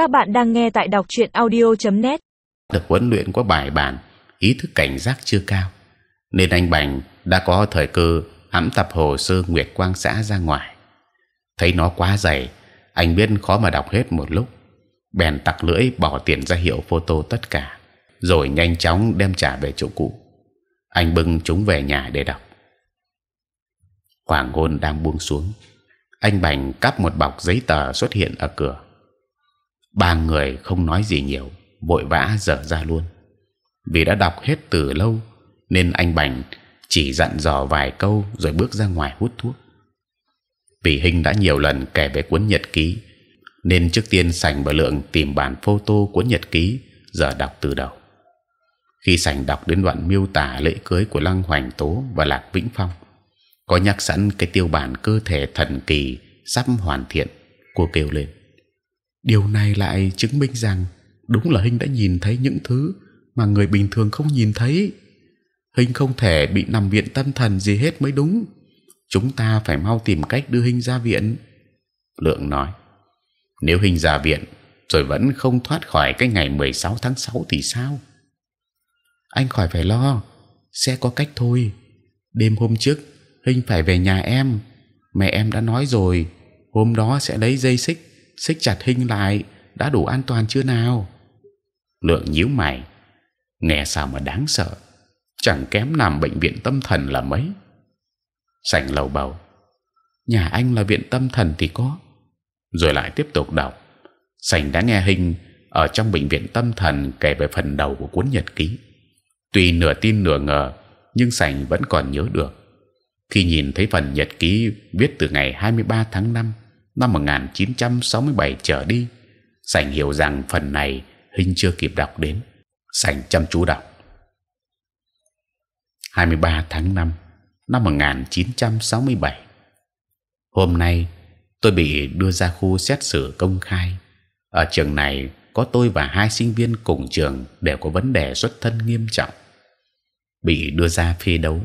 Các bạn đang nghe tại đọc truyện audio.net. Được huấn luyện có bài bản, ý thức cảnh giác chưa cao, nên anh Bành đã có thời cơ hãm tập hồ sơ Nguyệt Quang xã ra ngoài. Thấy nó quá dày, anh biết khó mà đọc hết một lúc, bèn tặc lưỡi bỏ tiền ra hiệu photo tất cả, rồi nhanh chóng đem trả về chỗ cũ. Anh bưng chúng về nhà để đọc. Hoàng hôn đang buông xuống, anh Bành cắp một bọc giấy tờ xuất hiện ở cửa. Ba người không nói gì nhiều, vội vã dở ra luôn. Vì đã đọc hết từ lâu, nên anh Bành chỉ dặn dò vài câu rồi bước ra ngoài hút thuốc. Vì hình đã nhiều lần kể về cuốn nhật ký, nên trước tiên sành và lượng tìm bản photo cuốn nhật ký giờ đọc từ đầu. Khi sành đọc đến đoạn miêu tả lễ cưới của lăng hoành tố và lạc vĩnh phong, có nhắc sẵn cái tiêu bản cơ thể thần kỳ sắp hoàn thiện, cô kêu lên. Điều này lại chứng minh rằng đúng là Hinh đã nhìn thấy những thứ mà người bình thường không nhìn thấy. Hinh không thể bị nằm viện tâm thần gì hết mới đúng. Chúng ta phải mau tìm cách đưa hình ra viện. Lượng nói. Nếu hình ra viện rồi vẫn không thoát khỏi cái ngày 16 tháng 6 thì sao? Anh khỏi phải lo, sẽ có cách thôi. Đêm hôm trước, hình phải về nhà em. Mẹ em đã nói rồi, hôm đó sẽ lấy dây xích xích chặt hình lại đã đủ an toàn chưa nào? Lượng nhíu mày, nghe sao mà đáng sợ, chẳng kém nằm bệnh viện tâm thần là mấy. Sành lầu bầu, nhà anh là viện tâm thần thì có, rồi lại tiếp tục đọc. Sành đã nghe hình ở trong bệnh viện tâm thần kể về phần đầu của cuốn nhật ký. Tuy nửa tin nửa ngờ, nhưng Sành vẫn còn nhớ được. Khi nhìn thấy phần nhật ký viết từ ngày 23 tháng 5 năm 1967 trở đi, Sành hiểu rằng phần này hình chưa kịp đọc đến. Sành chăm chú đọc. 23 tháng 5 năm 1967 hôm nay tôi bị đưa ra khu xét xử công khai. ở trường này có tôi và hai sinh viên cùng trường đều có vấn đề xuất thân nghiêm trọng, bị đưa ra phê đấu.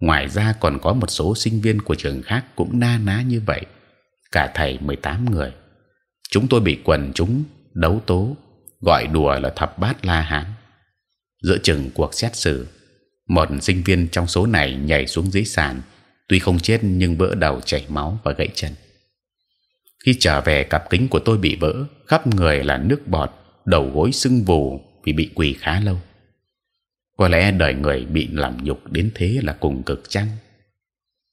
Ngoài ra còn có một số sinh viên của trường khác cũng na ná như vậy cả thầy 18 người. Chúng tôi bị quần chúng đấu tố, gọi đùa là thập bát la hán. Giữa chừng cuộc xét xử, một sinh viên trong số này nhảy xuống dưới sàn, tuy không chết nhưng vỡ đầu chảy máu và gãy chân. Khi trở về, cặp kính của tôi bị vỡ, khắp người là nước bọt, đầu gối sưng vù vì bị quỳ khá lâu. Có lẽ đời người bị làm nhục đến thế là cùng cực chăng?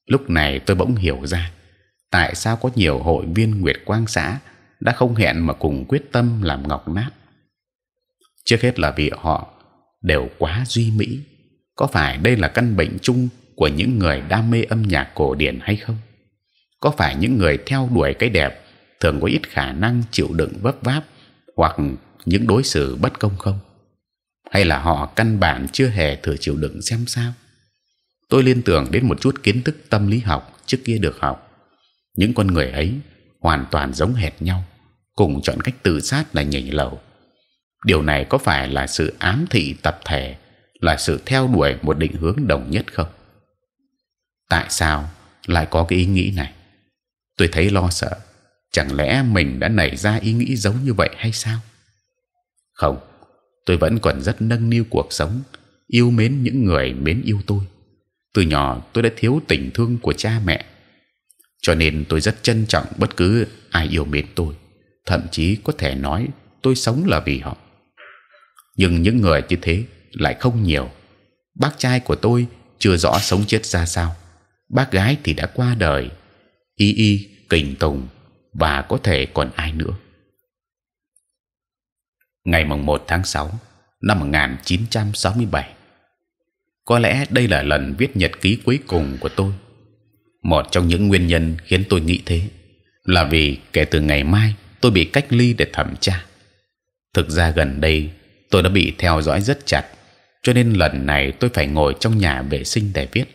Lúc này tôi bỗng hiểu ra tại sao có nhiều hội viên Nguyệt Quang xã đã không hẹn mà cùng quyết tâm làm ngọc nát. Trước hết là vì họ đều quá duy mỹ. Có phải đây là căn bệnh chung của những người đam mê âm nhạc cổ điển hay không? Có phải những người theo đuổi cái đẹp thường có ít khả năng chịu đựng vấp váp hoặc những đối xử bất công không? Hay là họ căn bản chưa hề thử chịu đựng xem sao? Tôi liên tưởng đến một chút kiến thức tâm lý học trước kia được học những con người ấy hoàn toàn giống hệt nhau, cùng chọn cách tự sát là nhảy lầu. Điều này có phải là sự ám thị tập thể, là sự theo đuổi một định hướng đồng nhất không? Tại sao lại có cái ý nghĩ này? Tôi thấy lo sợ. Chẳng lẽ mình đã nảy ra ý nghĩ giống như vậy hay sao? Không, tôi vẫn còn rất nâng niu cuộc sống, yêu mến những người mến yêu tôi. Từ nhỏ tôi đã thiếu tình thương của cha mẹ cho nên tôi rất trân trọng bất cứ ai yêu mến tôi. Thậm chí có thể nói tôi sống là vì họ. Nhưng những người như thế lại không nhiều. Bác trai của tôi chưa rõ sống chết ra sao. Bác gái thì đã qua đời. Y y, kình tùng và có thể còn ai nữa. Ngày mùng 1 tháng 6 năm 1967 có lẽ đây là lần viết nhật ký cuối cùng của tôi một trong những nguyên nhân khiến tôi nghĩ thế là vì kể từ ngày mai tôi bị cách ly để thẩm tra. Thực ra gần đây tôi đã bị theo dõi rất chặt, cho nên lần này tôi phải ngồi trong nhà vệ sinh để viết.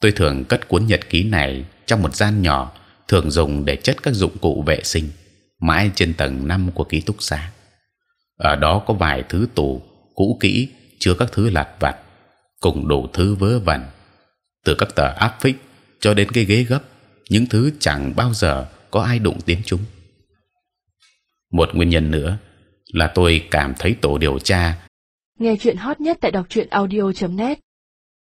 Tôi thường cất cuốn nhật ký này trong một gian nhỏ, thường dùng để chất các dụng cụ vệ sinh, mãi trên tầng 5 của ký túc xá. Ở đó có vài thứ tủ cũ kỹ chứa các thứ lặt vặt, cùng đủ thứ vớ vẩn, từ các tờ áp phích cho đến cái ghế gấp, những thứ chẳng bao giờ có ai đụng đến chúng. Một nguyên nhân nữa là tôi cảm thấy tổ điều tra. Nghe chuyện hot nhất tại đọc truyện audio.net